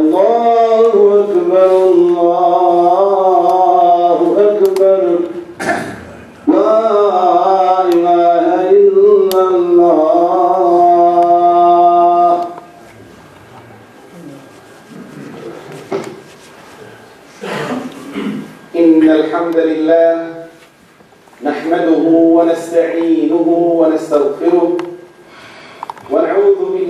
الله أكبر الله أكبر. لا إله إلا الله. إن الحمد لله نحمده ونستعينه ونستغفره.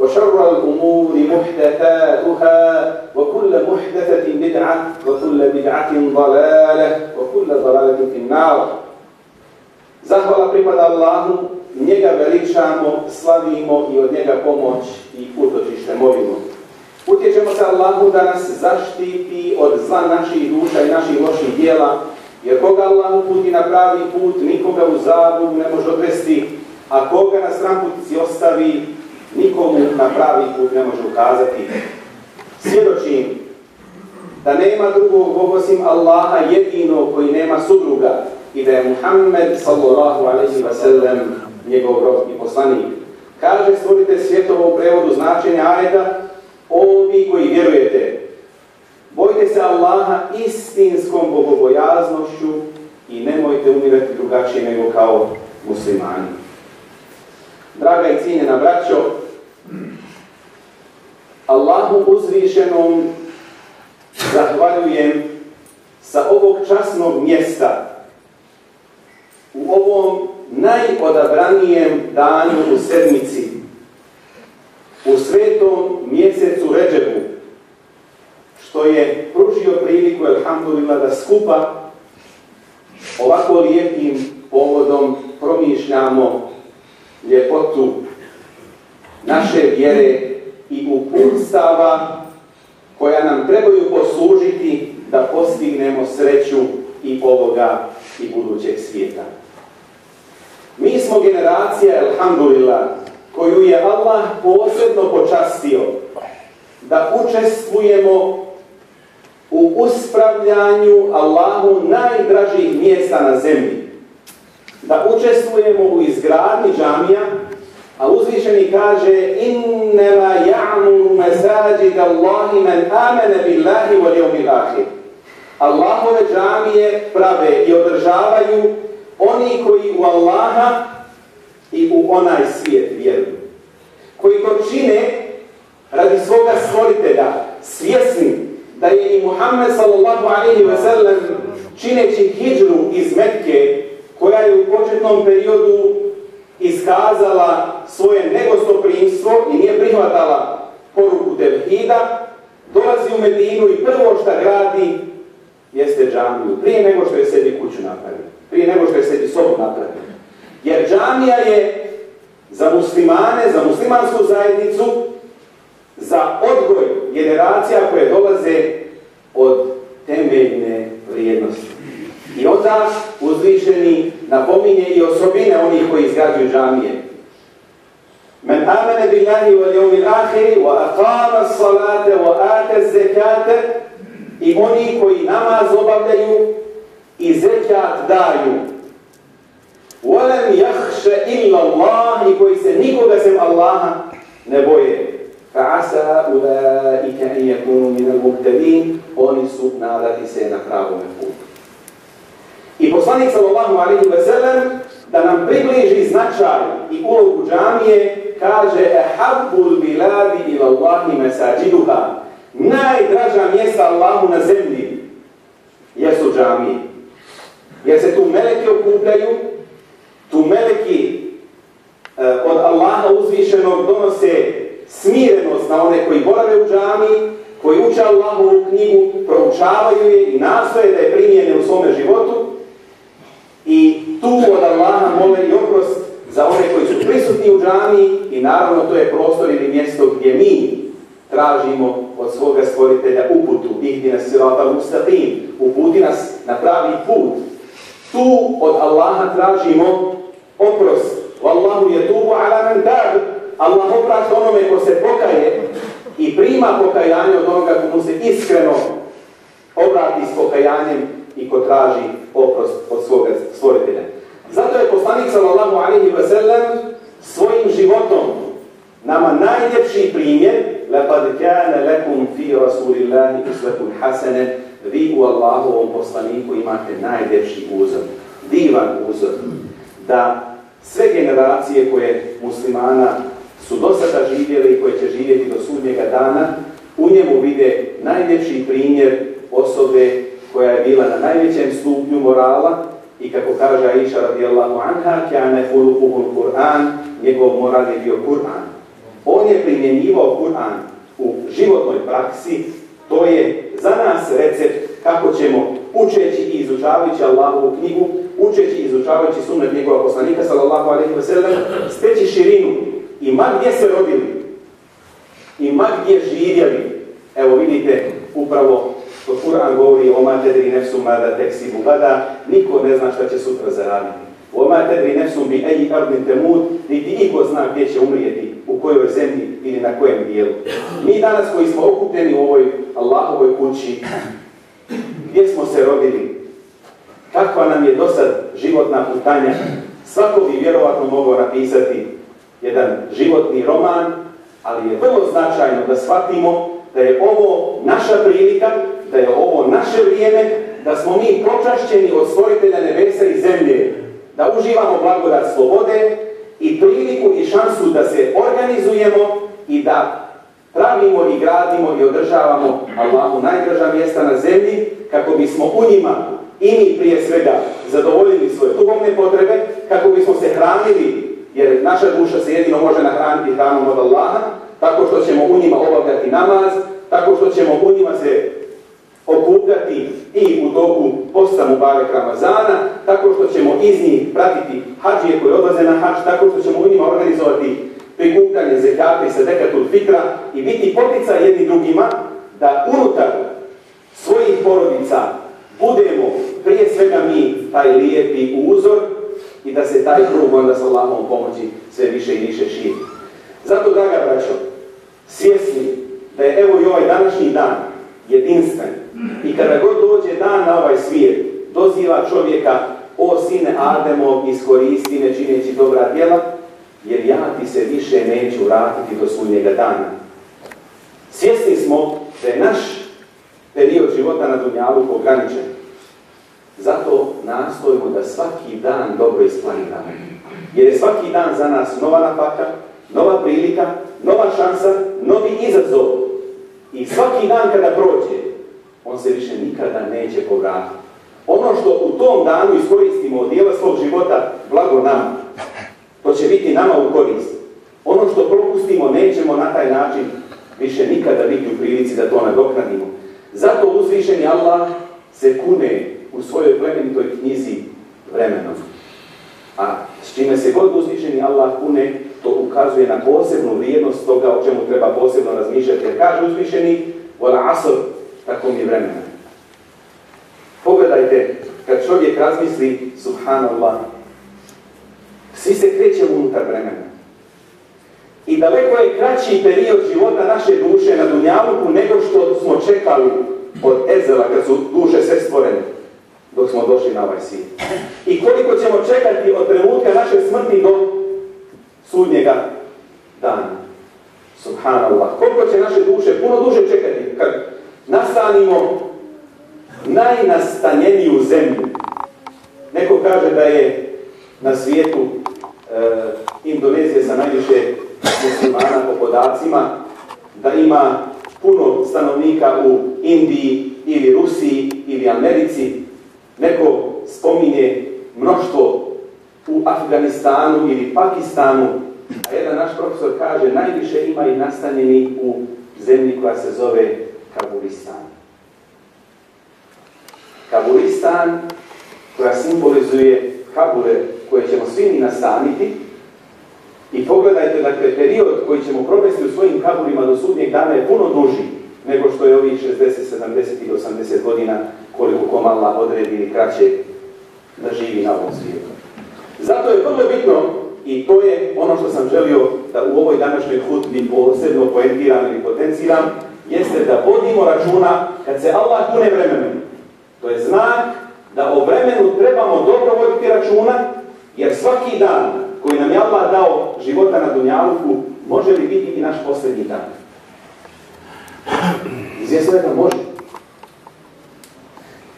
وشر الأمور محدثاتها وكل محدثة بدعة وكل بدعة ضلالة وكل ضلالة في النار Zahvala pripada Allahu, njega veličamo, slavimo i od njega pomoć i utočište molimo. Utječemo se Allahu da nas zaštiti od zla naših duša i naših loših dijela, jer koga Allah uputi na pravi put, nikoga u zabludu ne može odvesti, a koga na stramputici ostavi, nikomu na pravi put ne može ukazati. Svjedočim da nema drugog osim Allaha jedino koji nema sudruga i da je Muhammed sallallahu alaihi wa sallam njegov rob i poslanik. Kaže stvorite svjetovo u prevodu značenja ajeda Ovi koji vjerujete, bojte se Allaha istinskom bogobojaznošću i nemojte umirati drugačije nego kao muslimani. Draga i cijenjena braćo, Allahu uzvišenom zahvaljujem sa ovog časnog mjesta u ovom najodabranijem danu u sedmici u svetom mjesecu Ređebu, što je pružio priliku, alhamdulillah, da skupa ovako lijepim povodom promišljamo ljepotu naše vjere i uputstava koja nam trebaju poslužiti da postignemo sreću i ovoga i budućeg svijeta. Mi smo generacija, alhamdulillah, koju je Allah posebno počastio da učestvujemo u uspravljanju Allahu najdražih mjesta na zemlji. Da učestvujemo u izgradnji džamija, a uzvišeni kaže innema ja'muru masajid Allahi man amene billahi wal yawmil akhir. Allahove džamije prave i održavaju oni koji u Allaha i u onaj svijet vjeruju. Koji to čine radi svoga stvoritelja, svjesni da je i Muhammed sallallahu alaihi ve sellem čineći hijđru iz Mekke, koja je u početnom periodu iskazala svoje negostoprimstvo i nije prihvatala poruku tevhida, dolazi u Medinu i prvo što gradi jeste džamiju, prije nego što je sebi kuću napravio, prije nego što je sebi sobu napravio. Jer džamija je za muslimane, za muslimansku zajednicu, za odgoj generacija koje dolaze od temeljne vrijednosti. I onda uzvišeni napominje i osobine onih koji izgrađuju džamije. Men amene billahi wal yawmil akhir wa aqama salate, wa ata i oni koji namaz obavljaju i zekat daju. Volem yakhsha illa Allah i koji se nikoga sem Allaha ne boje. Fa'asa ulaika an yakunu min al-muhtadin oni su nadati se na pravome putu. I poslanik sallallahu alaihi ve sellem da nam približi značaj i ulogu džamije kaže ehabbul biladi ila Allahi mesađiduha najdraža mjesta Allahu na zemlji jesu džamije. Jer se tu meleki okupljaju, tu meleki e, od Allaha uzvišenog donose smirenost na one koji borave u džamiji, koji uče Allahovu knjigu, proučavaju je i nastoje da je primijene u svome životu i tu od Allaha mole i oprost za one koji su prisutni u džamiji i naravno to je prostor ili mjesto gdje mi tražimo od svoga stvoritelja uputu, ihdi nas sirata mustaqim, uputi nas na pravi put. Tu od Allaha tražimo oprost. Wallahu yatubu ala man tab. Allah oprašta onome ko se pokaje i prima pokajanje od onoga ko mu se iskreno obrati s pokajanjem i ko traži oprost od svoga stvoritelja. Zato je poslanik sallallahu alaihi wa sallam svojim životom nama najljepši primjer لَقَدْ كَانَ لَكُمْ فِي رَسُولِ اللَّهِ إِسْوَةٌ حَسَنَ Vi u Allahovom poslaniku imate najljepši uzor, divan uzor, da sve generacije koje muslimana su do sada živjeli i koje će živjeti do sudnjega dana, u njemu vide najljepši primjer osobe koja je bila na najvećem stupnju morala i kako kaže Aisha radijallahu anha, kjane Kur'an, njegov moral je bio Kur'an. On je primjenjivao Kur'an u životnoj praksi, to je za nas recept kako ćemo učeći i izučavajući Allahovu knjigu, učeći i izučavajući sunnet njegova poslanika sallallahu alaihi wa sallam, steći širinu i ma gdje se rodili, i ma gdje živjeli. Evo vidite, upravo što Kur'an govori o matedri nefsu mada teksi bugada, niko ne zna šta će sutra zaraditi. O matedri nefsu bi eji ardin temud, niti iko zna gdje će umrijeti, u kojoj zemlji ili na kojem dijelu. Mi danas koji smo okupljeni u ovoj Allahovoj kući, gdje smo se rodili, kakva nam je do sad životna putanja, svako bi vjerovatno mogao napisati jedan životni roman, ali je vrlo značajno da shvatimo da je ovo naša prilika, da je ovo naše vrijeme, da smo mi počašćeni od stvoritelja nebesa i zemlje, da uživamo blagodat slobode i priliku i šansu da se organizujemo i da pravimo i gradimo i održavamo Allahu najdraža mjesta na zemlji kako bismo u njima i mi prije svega zadovoljili svoje duhovne potrebe, kako bismo se hranili, jer naša duša se jedino može nahraniti hranom od Allaha, tako što ćemo u njima obavljati namaz, tako što ćemo u njima se okupljati i u toku posta Mubarek Ramazana, tako što ćemo iz njih pratiti hađije koje odlaze na hađ, tako što ćemo u njima organizovati prikupljanje zekata i sadekatul fitra i biti potica jedni drugima da unutar svojih porodica budemo prije svega mi taj lijepi uzor i da se taj krug onda sa Allahom pomoći sve više i više širi. Zato, draga braćo, svjesni da je evo i ovaj današnji dan jedinstven i kada god dođe dan na ovaj svijet, doziva čovjeka o sine Ademov iskoristi ne čineći dobra djela, jer ja ti se više neću vratiti do sudnjega dana. Svjesni smo da je naš period života na Dunjalu ograničen. Zato nastojimo da svaki dan dobro isplaniramo. Jer je svaki dan za nas nova napaka, nova prilika, nova šansa, novi izazov. I svaki dan kada prođe, on se više nikada neće povratiti. Ono što u tom danu iskoristimo od dijela svog života, blago nam, to će biti nama u korist. Ono što propustimo, nećemo na taj način više nikada biti u prilici da to nadoknadimo. Zato uzvišeni Allah se kune u svojoj plemenitoj knjizi vremenom. A s čime se god uzvišeni Allah kune, to ukazuje na posebnu vrijednost toga o čemu treba posebno razmišljati. Jer kaže uzvišeni, vola asr, tako mi vremena. Pogledajte, kad čovjek razmisli, subhanallah, svi se krećemo unutar vremena. I daleko je kraći period života naše duše na Dunjaluku nego što smo čekali od Ezela kad su duše sve stvorene. dok smo došli na ovaj svijet. I koliko ćemo čekati od trenutka naše smrti do sudnjega dana. Subhanallah. Koliko će naše duše puno duže čekati kad nastanimo najnastanjeniju zemlju. Neko kaže da je na svijetu e, Indonezije sa najviše muslimana po podacima, da ima puno stanovnika u Indiji ili Rusiji ili Americi. Neko spominje mnoštvo u Afganistanu ili Pakistanu, a jedan naš profesor kaže najviše ima i nastanjeni u zemlji koja se zove Kaburistan. Kaburistan koja simbolizuje kabure koje ćemo svi mi nastaniti i pogledajte, dakle, period koji ćemo provesti u svojim kaburima do sudnjeg dana je puno duži nego što je ovih 60, 70 ili 80 godina koliko komala odredi ili kraće da živi na ovom svijetu. Zato je vrlo bitno i to je ono što sam želio da u ovoj današnjoj hutbi posebno poentiram ili potenciram, jeste da vodimo računa kad se Allah kune vremenom. To je znak da o vremenu trebamo dobro voditi računa, jer svaki dan koji nam je Allah dao života na Dunjaluku, može li biti i naš posljednji dan? Izvjesno je da može.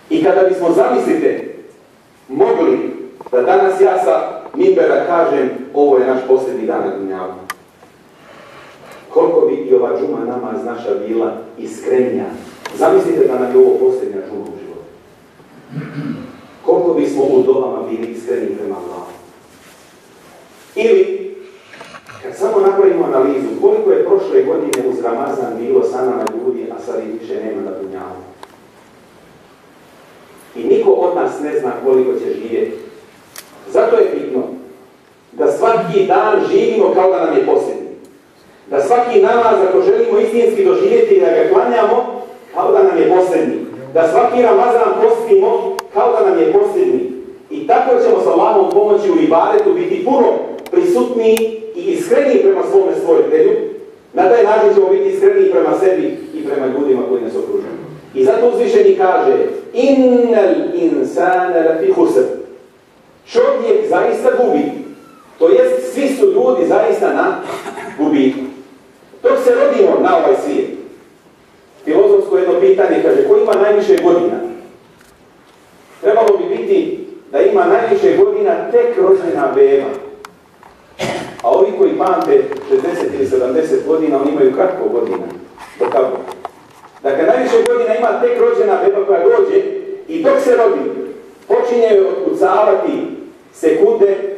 I kada bismo, zamislite, mogli da danas ja sa Mimbera kažem ovo je naš posljednji dan na Dunjaluku. Koliko bi i ova džuma namaz naša bila iskrenija. Zamislite da nam je ovo posljednja džuma u životu. Koliko bismo u dobama bili iskreni prema Allahu. Ili, kad samo napravimo analizu, koliko je prošle godine uz Ramazan bilo sa nama ljudi, a sad ih više nema na dunjalu. I niko od nas ne zna koliko će živjeti. Zato je bitno da svaki dan živimo kao da nam je posljednji. Da svaki namaz, ako želimo istinski doživjeti i da ga klanjamo, kao da nam je posljednji. Da svaki Ramazan postimo kao da nam je posljednji. I tako ćemo sa Allahom pomoći u ibadetu biti puno prisutniji i iskreniji prema svome stvoritelju. Na taj način ćemo biti iskreniji prema sebi i prema ljudima koji nas okružuju. I zato uzvišeni kaže Innal insana lafi husr. Čovjek zaista gubi. To jest, svi su ljudi zaista na gubitku. Dok se rodimo na ovaj svijet, filozofsko jedno pitanje kaže, ko ima najviše godina? Trebalo bi biti da ima najviše godina tek rođena beba. A ovi koji pamte 60 ili 70 godina, oni imaju kratko godina. Do kako? Dakle, najviše godina ima tek rođena beba koja dođe i dok se rodi, počinje otkucavati sekunde,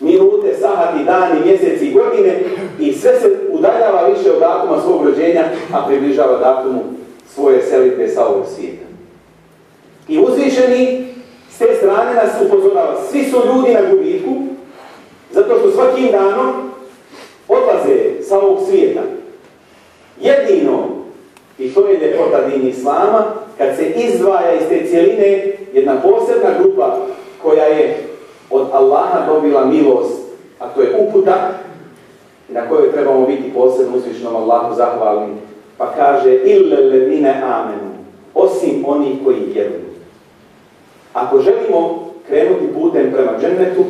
minute, sahati, dani, mjeseci, godine i sve se udaljava više od datuma svog rođenja, a približava datumu svoje selitbe sa ovog svijeta. I uzvišeni s te strane nas upozorava. Svi su ljudi na gubitku, zato što svakim danom odlaze sa ovog svijeta. Jedino, i to je ljepota din Islama, kad se izdvaja iz te cijeline jedna posebna grupa koja je od Allaha dobila milost, a to je uputa, na kojoj trebamo biti posebno uzvišnom Allahu zahvalni. Pa kaže, ille ledine amenu, osim onih koji vjeruju. Ako želimo krenuti putem prema džennetu,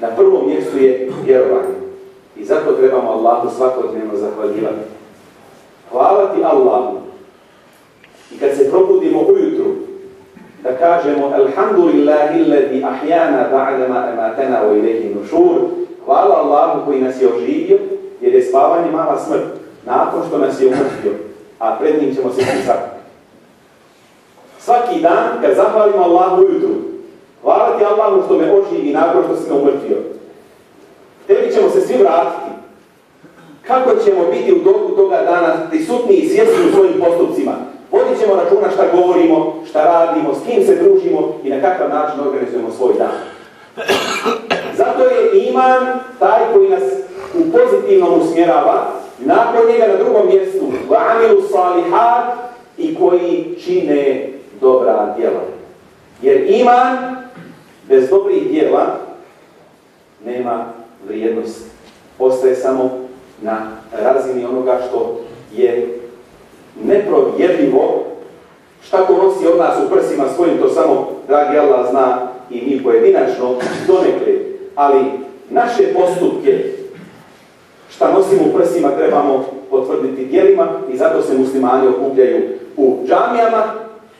na prvom mjestu je vjerovanje. I zato trebamo Allahu svakodnevno zahvaljivati. Hvala ti Allahu. I kad se probudimo ujutru, da kažemo Alhamdulillahi alladhi ahyana ba'da ma amatana wa ilayhi nushur. Hvala Allahu koji nas je oživio, jer je spavanje mala smrt, nakon što nas je umrtio, a pred njim ćemo se pisati. Svaki dan, kad zahvalimo Allahu ujutru, hvala ti Allahu što me oživi nakon što si me umrtio. Tebi ćemo se svi vratiti. Kako ćemo biti u dobu toga dana prisutni i svjesni u svojim postupcima? Vodit ćemo računa šta govorimo, šta radimo, s kim se družimo i na kakav način organizujemo svoj dan. Zato je iman taj koji nas u pozitivnom usmjerava, nakon njega na drugom mjestu, va'amilu salihat i koji čine dobra djela. Jer iman bez dobrih djela nema vrijednost. Ostaje samo na razini onoga što je neprovjerljivo šta ko nosi od nas u prsima svojim, to samo dragi Allah zna i mi pojedinačno donekle, ali naše postupke šta nosimo u prsima trebamo potvrditi djelima i zato se muslimani okupljaju u džamijama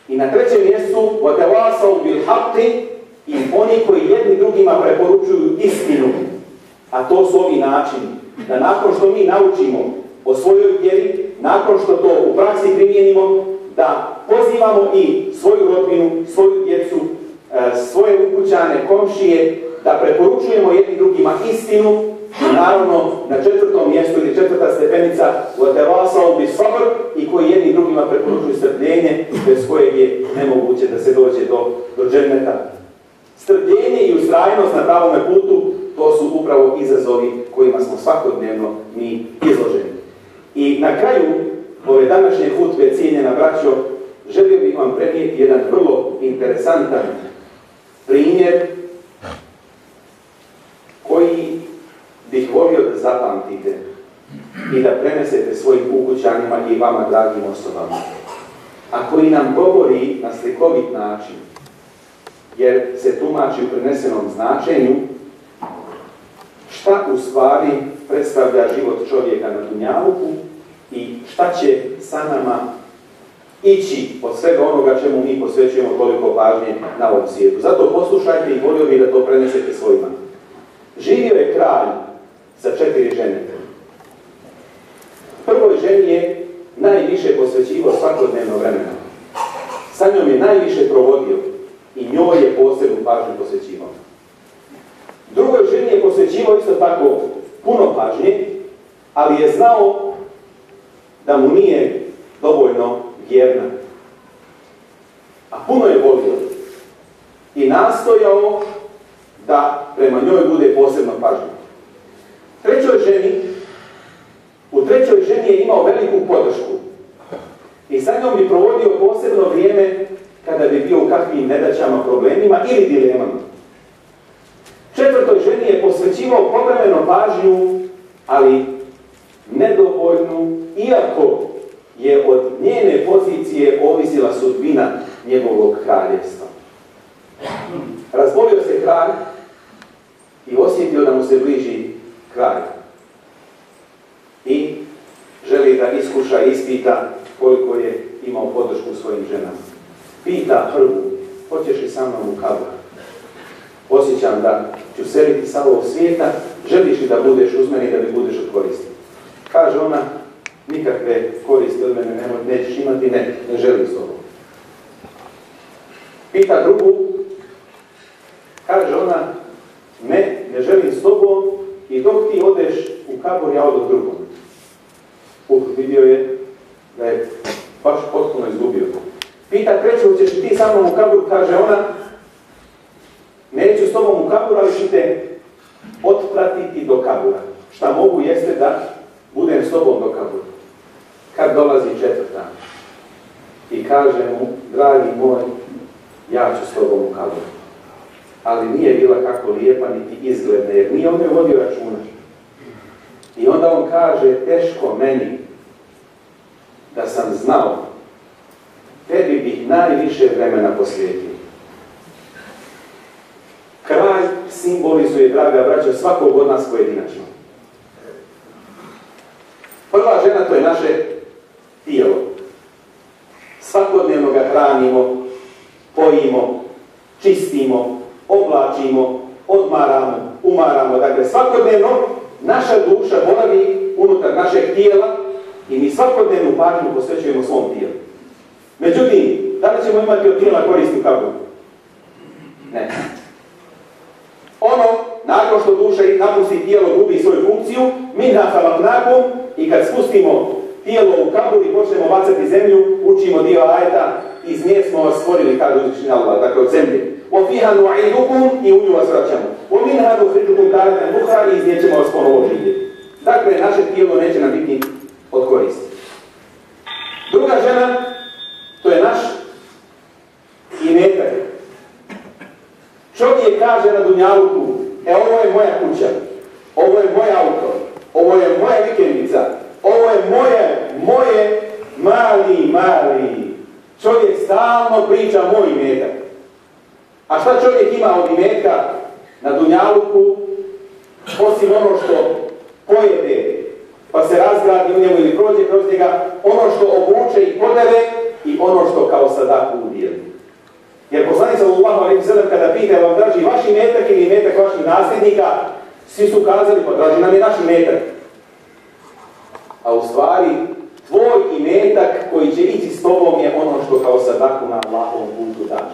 i na trećem mjestu وَتَوَاسَوْ بِالْحَقِّ i oni koji jedni drugima preporučuju istinu. A to su ovi načini. Da nakon što mi naučimo o svojoj vjeri, nakon što to u praksi primijenimo, da pozivamo i svoju rodbinu, svoju djecu, e, svoje ukućane, komšije, da preporučujemo jedni drugima istinu i naravno na četvrtom mjestu ili četvrta stepenica وَتَوَاسَوْ بِصَبْرِ i koji jedni drugima preporučuju strpljenje bez kojeg je nemoguće da se dođe do, do dženneta. Strpljenje i ustrajnost na pravome putu, to su upravo izazovi kojima smo svakodnevno mi izloženi. I na kraju ove današnje hutbe, cijenjena braćo, želio bih vam prenijeti jedan vrlo interesantan primjer koji bih volio da zapamtite i da prenesete svojim ukućanima i vama dragim osobama. A koji nam govori na slikovit način jer se tumači u prenesenom značenju šta u stvari predstavlja život čovjeka na Dunjavuku i šta će sa nama ići od svega onoga čemu mi posvećujemo toliko pažnje na ovom svijetu. Zato poslušajte i volio bih da to prenesete svojima. Živio je kralj sa četiri žene. Prvoj ženi je najviše posvećivo svakodnevno vremena. Sa njom je najviše provodio i njoj je posebnu pažnju posvećivao. Drugoj ženi je posvećivao isto tako puno pažnje, ali je znao da mu nije dovoljno vjerna. A puno je volio. I nastojao da prema njoj bude posebno pažnje. Trećoj ženi, u trećoj ženi je imao veliku podršku. I sa njom bi provodio posebno vrijeme kada bi bio u kakvim nedaćama, problemima ili dilemama. Četvrtoj ženi je posvećivao povremeno pažnju, ali nedovoljnu, iako je od njene pozicije ovisila sudbina njegovog kraljevstva. Razbolio se kralj i osjetio da mu se bliži kraj. I želi da iskuša i ispita koliko je imao podršku svojim ženama pita prvu, hoćeš li sa mnom u kabor? Osjećam da ću seliti sa ovog svijeta, želiš li da budeš uz mene i da mi budeš od koristi? Kaže ona, nikakve koristi od mene nećeš imati, ne, ne želim s tobom. Pita drugu, kaže ona, ne, ne želim s tobom i dok ti odeš u kabor, ja odem drugom. Uh, vidio je da je baš potpuno izgubio. Pita treću, hoćeš ti sa mnom u kaburu? Kaže ona, neću s tobom u kaburu, ali ću te otpratiti do kabura. Šta mogu jeste da budem s tobom do kabura. Kad dolazi četvrta i kaže mu, dragi moj, ja ću s tobom u kaburu. Ali nije bila kako lijepa niti izgledna, jer nije on je vodio računa. I onda on kaže, teško meni da sam znao tebi bih najviše vremena posvijetio. Kraj simbolizuje, draga braća, svakog od nas pojedinačno. Prva žena to je naše tijelo. Svakodnevno ga hranimo, pojimo, čistimo, oblačimo, odmaramo, umaramo. Dakle, svakodnevno naša duša boravi unutar našeg tijela i mi svakodnevnu pažnju posvećujemo svom tijelu. Međutim, da li ćemo imati od tijela koristi u kaburu? Ne Ono, nakon što duša napusti tijelo, gubi svoju funkciju, mi nakon i kad spustimo tijelo u kabur i počnemo bacati zemlju, učimo dio ajeta, iz nje smo vas stvorili, kada uzvišnji Allah, dakle od zemlje. وَفِيهَا نُعِيدُكُمْ i u nju vas vraćamo. وَمِنْهَا نُخْرِجُكُمْ تَارَةً أُخْرَى i iz nje ćemo vas ponovo živjeti. Dakle, naše tijelo neće nam biti od koristi. Druga žena to je naš imetak. Čovjek kaže na Dunjaluku, e ovo je moja kuća, ovo je moj auto, ovo je moja vikendica, ovo je moje, moje mali, mali. Čovjek stalno priča moj imetak. A šta čovjek ima od imetka na Dunjaluku, osim ono što pojede, pa se razgradi u njemu ili prođe kroz njega, ono što obuče i podere i ono što kao sadaku udijeli. Jer poslanik sallallahu alejhi ve sellem kada pita vam draži vaš imetak ili imetak vaših nasljednika, svi su kazali pa draži nam je naš imetak. A u stvari tvoj imetak koji će ići s tobom je ono što kao sadaku na Allahovom putu daš.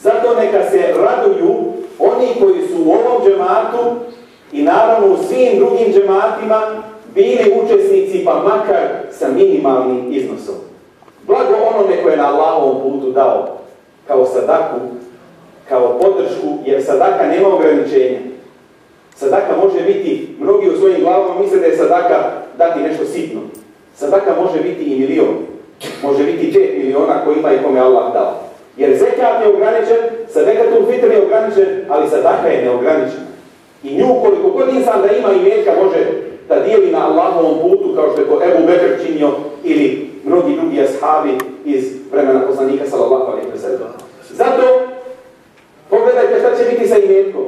Zato neka se raduju oni koji su u ovom džematu i naravno u svim drugim džematima bili učesnici pa makar sa minimalnim iznosom. Blago onome koje je na Allahovom putu dao kao sadaku, kao podršku, jer sadaka nema ograničenja. Sadaka može biti, mnogi u svojim glavama misle da je sadaka dati nešto sitno. Sadaka može biti i milion. Može biti 5 miliona koji ima i kome Allah dao. Jer zekat je ograničen, sadakatul fitr je ograničen, ali sadaka je neograničena. I nju koliko god insan da ima i metka može da dijeli na Allahovom putu kao što je to Ebu Bekr činio ili mnogi drugi ashabi iz vremena poslanika sallallahu alaihi wa sallam. Zato pogledajte šta će biti sa imetkom.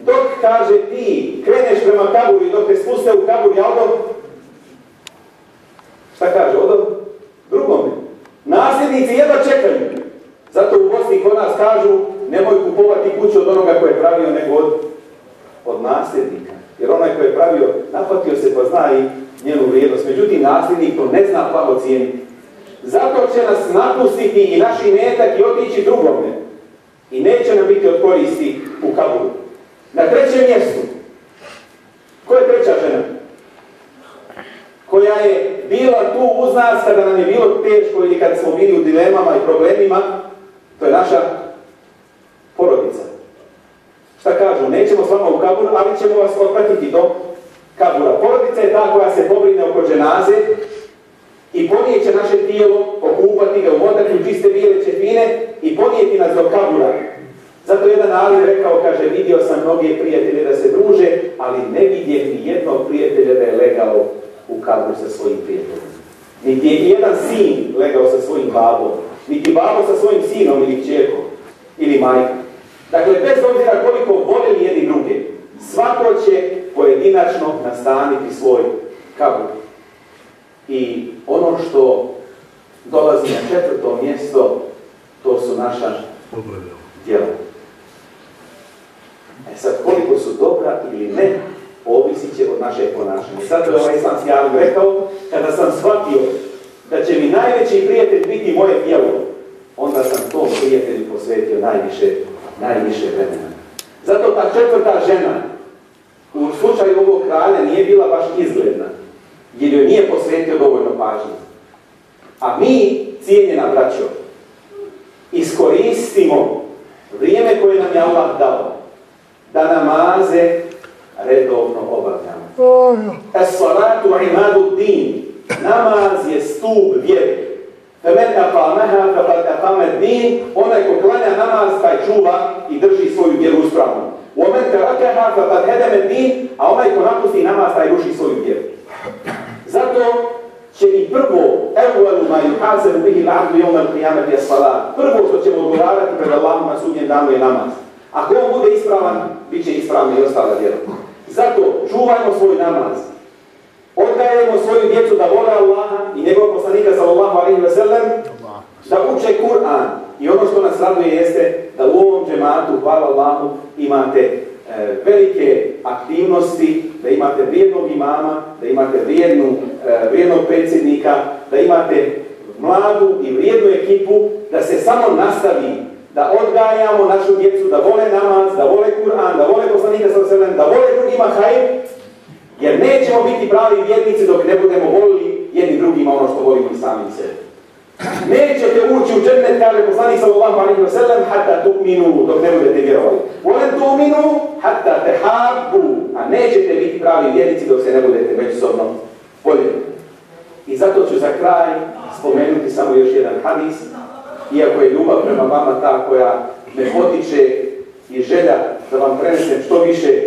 Dok kaže ti kreneš prema kaburu i dok te spuste u kabur, ja odom šta kaže, odom drugome. Nasljednici jedva čekaju. Zato u Bosni kod nas kažu nemoj kupovati kuću od onoga koje je pravio nego od, od nasljednika. Jer onaj koji je pravio, napatio se pa zna i njenu vrijednost. Međutim, nasljednik to ne zna plago cijeniti. Zato će nas napustiti i naš imetak i otići drugome. I neće nam biti od koristi u kabulu. Na trećem mjestu. Ko je treća žena? Koja je bila tu uz nas kada nam je bilo teško ili kada smo bili u dilemama i problemima. To je naša porodica. Šta kažu? Nećemo s vama u kaburu, ali ćemo vas otpratiti do kabura. Porodica je ta koja se pobrine oko dženaze i ponijeće naše tijelo, okupati ga, u čiste bijele čepine i ponijeti nas do kabura. Zato jedan Ali rekao, kaže, vidio sam mnoge prijatelje da se druže, ali ne vidje ni jednog prijatelja da je legao u kabur sa svojim prijateljem. Niti je jedan sin legao sa svojim babom, niti babo sa svojim sinom ili čerkom, ili majkom. Dakle, bez obzira koliko voljeli jedni druge, svako će pojedinačno nastaniti svoj kabur. I ono što dolazi na četvrto mjesto, to su naša djela. E sad, koliko su dobra ili ne, ovisit će od naše ponašanja. Zato je ovaj islamski alim rekao, kada sam shvatio da će mi najveći prijatelj biti moje djelo, onda sam tom prijatelju posvetio najviše, najviše vremena. Zato ta četvrta žena, slučaju ovog kralja, nije bila baš izgledna, jer joj nije posvetio dovoljno pažnje. A mi, cijenjena braćo, iskoristimo vrijeme koje nam je Allah dao, da namaze redovno obavljamo. Es-salatu imadu din. Namaz je stup vjere. Femen aqamaha faqad aqama din. Onaj ko klanja namaz, taj čuva i drži svoju vjeru uspravnu. Omen tarakaha faqad hedame din, a onaj ko napusti namaz, taj ruši svoju vjeru. Zato će i prvo, evvelu ma yuhazeru bihi l'abdu yawm al-qiyamati as-salat. Prvo što ćemo odgovarati pred Allahom na sudnjem danu je namaz. Ako on bude ispravan, bit će ispravna i ostala vjera. Zato čuvajmo svoj namaz. Odgajajmo svoju djecu da vole Allaha i njegov poslanika sallallahu alaihi wa sallam da uče Kur'an. I ono što nas raduje jeste da u ovom džematu, hvala Allahu, imate e, velike aktivnosti, da imate vrijednog imama, da imate vrijednu, e, vrijednog predsjednika, da imate mladu i vrijednu ekipu, da se samo nastavi da odgajamo našu djecu, da vole namaz, da vole Kur'an, da vole poslanika sa da vole drugima hajr, jer nećemo biti pravi vjernici dok ne budemo volili jedni drugima ono što volimo i sami sebe. Nećete ući u džennet, kaže poslanik sallallahu alaihi wa sallam, hatta tu'minu, dok ne budete vjerovali. Volen tu'minu, hatta tehabbu, a nećete biti pravi vjernici dok se ne budete međusobno voljeli. I zato ću za kraj spomenuti samo još jedan hadis, iako je ljubav prema vama ta koja me potiče i želja da vam prenesem što više,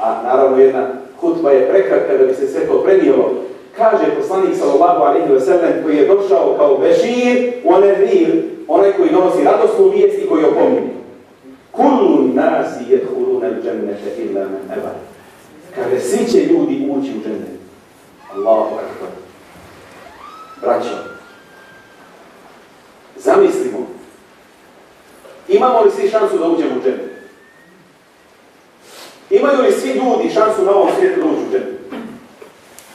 a naravno jedna hutba je prekratka da bi se sve to prenijelo, kaže poslanik sallallahu alaihi wa sallam koji je došao kao bešir u nedir, onaj koji donosi radosnu vijest i koji opominje. Kullu nasi jedhuluna il džennete illa men eba. Kaže, svi će ljudi ući u džennet. Allahu akbar. Braćo, zamislimo, imamo li svi šansu da uđemo u džennet? Imaju li svi ljudi šansu na ovom svijetu da uđu u džennet?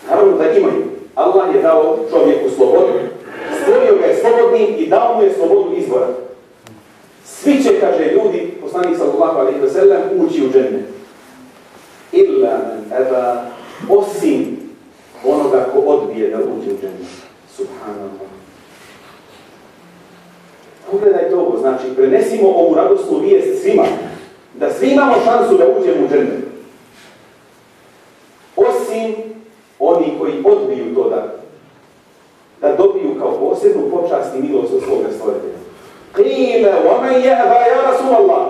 Naravno da imaju. Allah je dao čovjeku slobodu, stvorio ga je slobodnim i dao mu je slobodu izbora. Svi će, kaže ljudi, poslanik sallallahu alaihi wa sallam, ući u džennet. Illa man eba, osim onoga ko odbije da uđe u džennet. Subhanallah. Pogledajte ovo, znači, prenesimo ovu radosnu vijest svima, da svi imamo šansu da uđemo u džennet. Osim oni koji odbiju to da, da dobiju kao posebnu počast i milost od svoga stvoritelja. Qile, وَمَنْ يَهْبَا يَا رَسُولَ اللَّهِ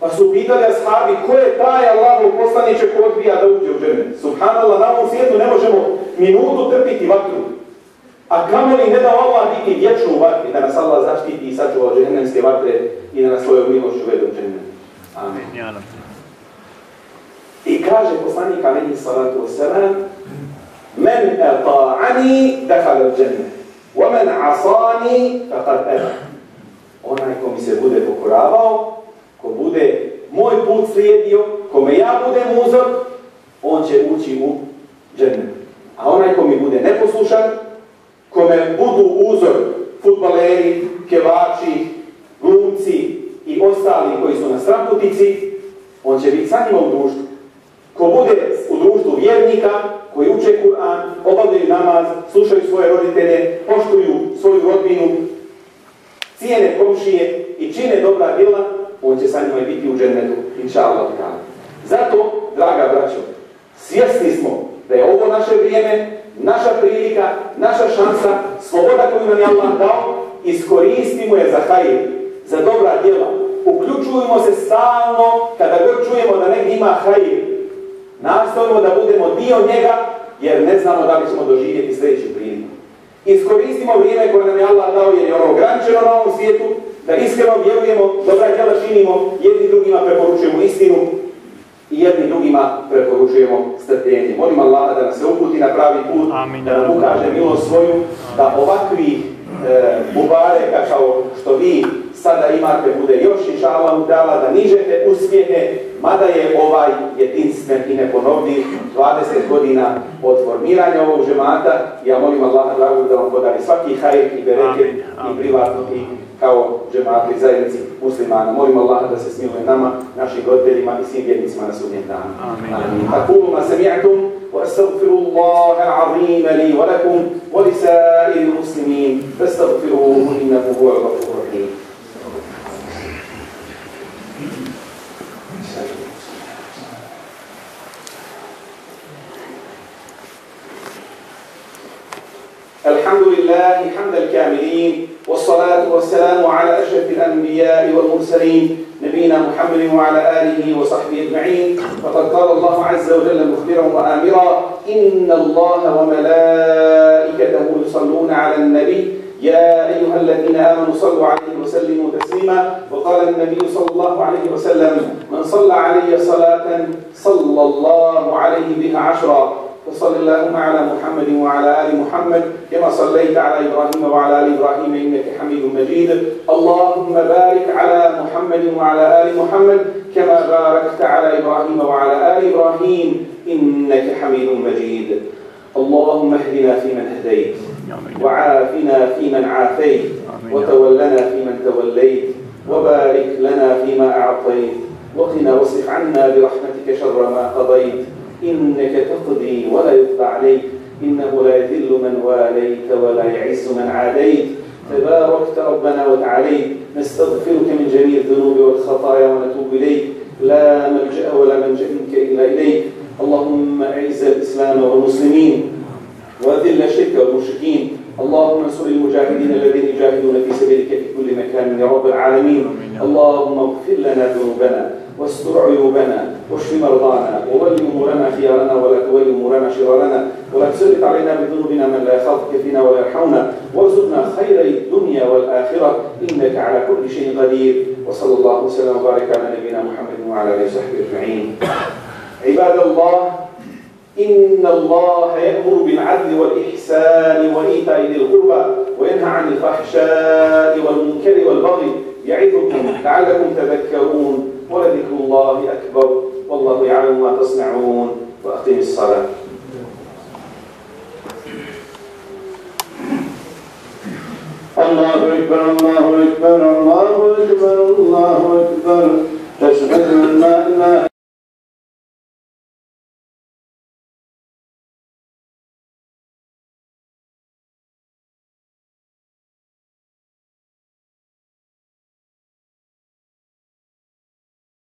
Pa su pitali ashabi, ko je taj Allahov poslaniče ko odbija da uđe u džennet? Subhanallah, na ovom svijetu ne možemo minutu trpiti vatru. A kamoli ne da Allah biti vječno u vatri, da nas Allah zaštiti i sačuva od džennemske vatre i da nas svojom milošću vede u džennet. Amen. I kaže poslanik alaihi salatu wasalam Men ata'ani dakhala al-jannah wa man 'asani faqad aba. Onaj ko mi se bude pokoravao, ko bude moj put slijedio, kome ja budem uzor, on će ući u džennet. A onaj ko mi bude neposlušan, kome budu uzor futbaleri, kevači, glumci i ostali koji su na stramputici, on će biti sa njima u društvu. Ko bude u društvu vjernika, koji uče Kur'an, obavljaju namaz, slušaju svoje roditelje, poštuju svoju rodbinu, cijene komšije i čine dobra djela, on će sa njima biti u džennetu, inša Allah. Zato, draga braćo, svjesni smo da je ovo naše vrijeme, naša prilika, naša šansa, sloboda koju nam je Allah dao, iskoristimo je za hajir, za dobra djela. Uključujemo se stalno kada god čujemo da negdje ima hajir. Nastojimo da budemo dio njega, jer ne znamo da li ćemo doživjeti sljedeću priliku. Iskoristimo vrijeme koje nam je Allah dao, jer je ono ograničeno na ovom svijetu, da iskreno vjerujemo, dobra djela činimo, jedni drugima preporučujemo istinu i jedni drugima preporučujemo strpljenje. Molim Allah da nas se uputi na pravi put, Amin. da nam ukaže milost svoju, da ovakvi e, bubareka kao što vi sada imate bude još i šala udala da nižete uspjehe, mada je ovaj jedinstven i neponovni 20 godina od formiranja ovog žemata. Ja molim Allaha da vam podari svaki hajr i bereket i privatno i kao džematu i zajednici muslimana. Molim Allaha da se smiluje nama, našim roditeljima i svim vjernicima na sudnjem danu. Amin. Akulu ma sami'atum, wa astagfiru Allahe azime li wa lakum, wa lisa'il muslimin, fa astagfiruhu innahu huwa rahim. لله حمد الكاملين والصلاة والسلام على أشرف الأنبياء والمرسلين نبينا محمد وعلى آله وصحبه أجمعين. فقد قال الله عز وجل مخبرا وآمرا إن الله وملائكته يصلون على النبي. يا أيها الذين آمنوا صلوا عليه وسلموا تسليما. وقال النبي صلى الله عليه وسلم من صلى علي صلاة صلى الله عليه بها عشرا. وصل اللهم على محمد وعلى آل محمد كما صليت على إبراهيم وعلى آل إبراهيم إنك حميد مجيد. اللهم بارك على محمد وعلى آل محمد كما باركت على إبراهيم وعلى آل إبراهيم إنك حميد مجيد. اللهم اهدنا فيمن هديت وعافنا فيمن عافيت. وتولنا فيمن توليت وبارك لنا فيما أعطيت وقنا واصرف عنا برحمتك شر ما قضيت. إنك تقضي ولا يقضى عليك. إنه لا يذل من واليت ولا يعز من عاديت. تباركت ربنا وتعاليت. نستغفرك من جميع الذنوب والخطايا ونتوب إليك. لا ملجأ ولا منجأ منك إلا إليك. اللهم أعز الإسلام والمسلمين وأذل الشرك والمشركين. اللهم انصر المجاهدين الذين يجاهدون في سبيلك في كل مكان يا رب العالمين. اللهم اغفر لنا ذنوبنا. واستر عيوبنا واشف مرضانا وول أمورنا خيارنا ولا تول أمورنا شرارنا ولا تسلط علينا بذنوبنا من لا يخافك فينا ولا يرحمنا وارزقنا خير الدنيا والآخرة إنك على كل شيء قدير. وصلى الله وسلم وبارك على نبينا محمد وعلى آله وصحبه أجمعين. عباد الله إن الله يأمر بالعدل والإحسان وإيتاء ذي القربى وينهى عن الفحشاء والمنكر والبغي يعظكم لعلكم تذكرون. ولذكر الله أكبر. والله يعلم ما تصنعون وأقم الصلاة. الله أكبر الله أكبر الله أكبر الله أكبر. أشهد أن لا إله